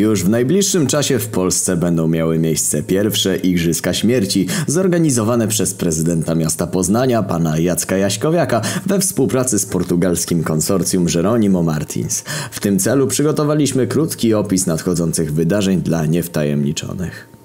Już w najbliższym czasie w Polsce będą miały miejsce pierwsze Igrzyska Śmierci, zorganizowane przez prezydenta miasta Poznania, pana Jacka Jaśkowiaka, we współpracy z portugalskim konsorcjum Jeronimo Martins. W tym celu przygotowaliśmy krótki opis nadchodzących wydarzeń dla niewtajemniczonych.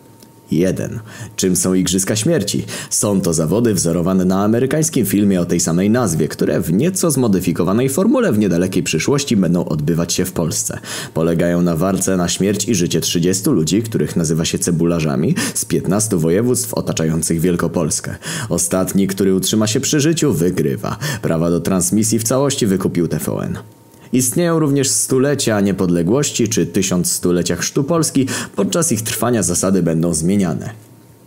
1. Czym są Igrzyska Śmierci? Są to zawody wzorowane na amerykańskim filmie o tej samej nazwie, które w nieco zmodyfikowanej formule w niedalekiej przyszłości będą odbywać się w Polsce. Polegają na walce na śmierć i życie 30 ludzi, których nazywa się cebularzami, z 15 województw otaczających Wielkopolskę. Ostatni, który utrzyma się przy życiu, wygrywa. Prawa do transmisji w całości wykupił TVN. Istnieją również stulecia niepodległości czy tysiąc stulecia chrztu Polski. Podczas ich trwania zasady będą zmieniane.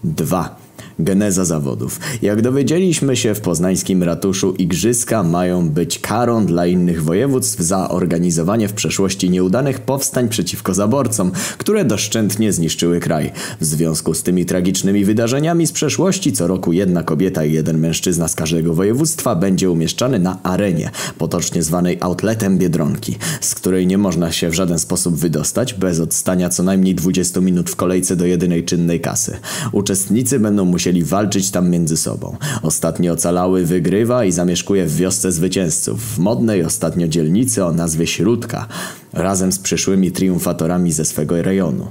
2. Geneza zawodów. Jak dowiedzieliśmy się w poznańskim ratuszu, igrzyska mają być karą dla innych województw za organizowanie w przeszłości nieudanych powstań przeciwko zaborcom, które doszczętnie zniszczyły kraj. W związku z tymi tragicznymi wydarzeniami z przeszłości co roku jedna kobieta i jeden mężczyzna z każdego województwa będzie umieszczany na arenie, potocznie zwanej outletem Biedronki, z której nie można się w żaden sposób wydostać bez odstania co najmniej 20 minut w kolejce do jedynej czynnej kasy. Uczestnicy będą musieli musieli walczyć tam między sobą. Ostatni ocalały wygrywa i zamieszkuje w wiosce zwycięzców, w modnej ostatnio dzielnicy o nazwie Śródka, razem z przyszłymi triumfatorami ze swego rejonu.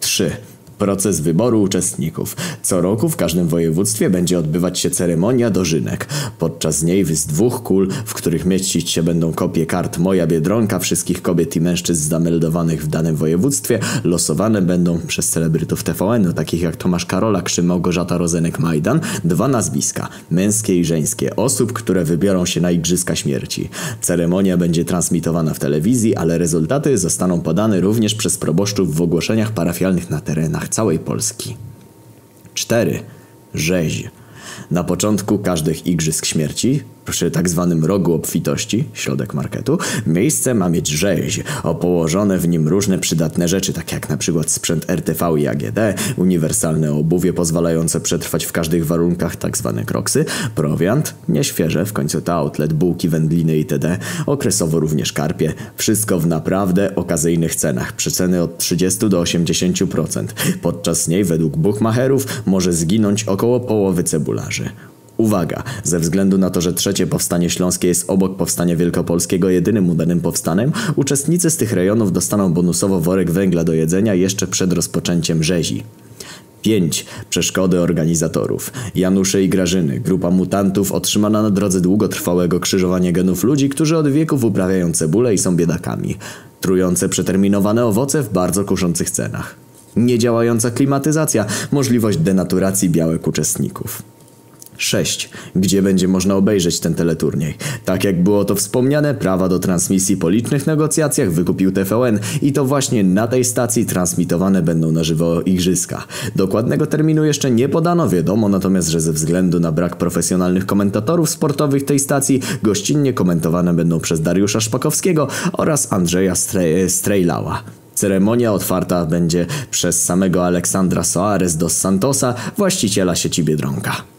3. Proces wyboru uczestników. Co roku w każdym województwie będzie odbywać się ceremonia dożynek. Podczas niej z dwóch kul, w których mieścić się będą kopie kart Moja Biedronka wszystkich kobiet i mężczyzn zameldowanych w danym województwie, losowane będą przez celebrytów TVN-u, takich jak Tomasz Karolak czy Małgorzata Rozenek-Majdan, dwa nazwiska, męskie i żeńskie, osób, które wybiorą się na Igrzyska Śmierci. Ceremonia będzie transmitowana w telewizji, ale rezultaty zostaną podane również przez proboszczów w ogłoszeniach parafialnych na terenach całej Polski. 4. Rzeź. Na początku każdych Igrzysk Śmierci przy tak zwanym rogu obfitości, środek marketu, miejsce ma mieć rzeź, o położone w nim różne przydatne rzeczy, tak jak na przykład sprzęt RTV i AGD, uniwersalne obuwie pozwalające przetrwać w każdych warunkach, tak zwane kroksy, prowiant, nieświeże, w końcu to outlet, bułki, wędliny itd., okresowo również karpie, wszystko w naprawdę okazyjnych cenach, przeceny od 30 do 80%. Podczas niej, według buchmacherów, może zginąć około połowy Uwaga! Ze względu na to, że trzecie powstanie śląskie jest obok powstania wielkopolskiego jedynym udanym powstanem, uczestnicy z tych rejonów dostaną bonusowo worek węgla do jedzenia jeszcze przed rozpoczęciem rzezi. 5. Przeszkody organizatorów. Janusze i Grażyny, grupa mutantów otrzymana na drodze długotrwałego krzyżowania genów ludzi, którzy od wieków uprawiają cebulę i są biedakami. Trujące przeterminowane owoce w bardzo kuszących cenach. Niedziałająca klimatyzacja, możliwość denaturacji białek uczestników. 6. Gdzie będzie można obejrzeć ten teleturniej? Tak jak było to wspomniane, prawa do transmisji po licznych negocjacjach wykupił TVN i to właśnie na tej stacji transmitowane będą na żywo igrzyska. Dokładnego terminu jeszcze nie podano, wiadomo natomiast, że ze względu na brak profesjonalnych komentatorów sportowych tej stacji gościnnie komentowane będą przez Dariusza Szpakowskiego oraz Andrzeja Strejlała. Ceremonia otwarta będzie przez samego Aleksandra Soares dos Santosa, właściciela sieci Biedronka.